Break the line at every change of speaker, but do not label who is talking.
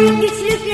güçlük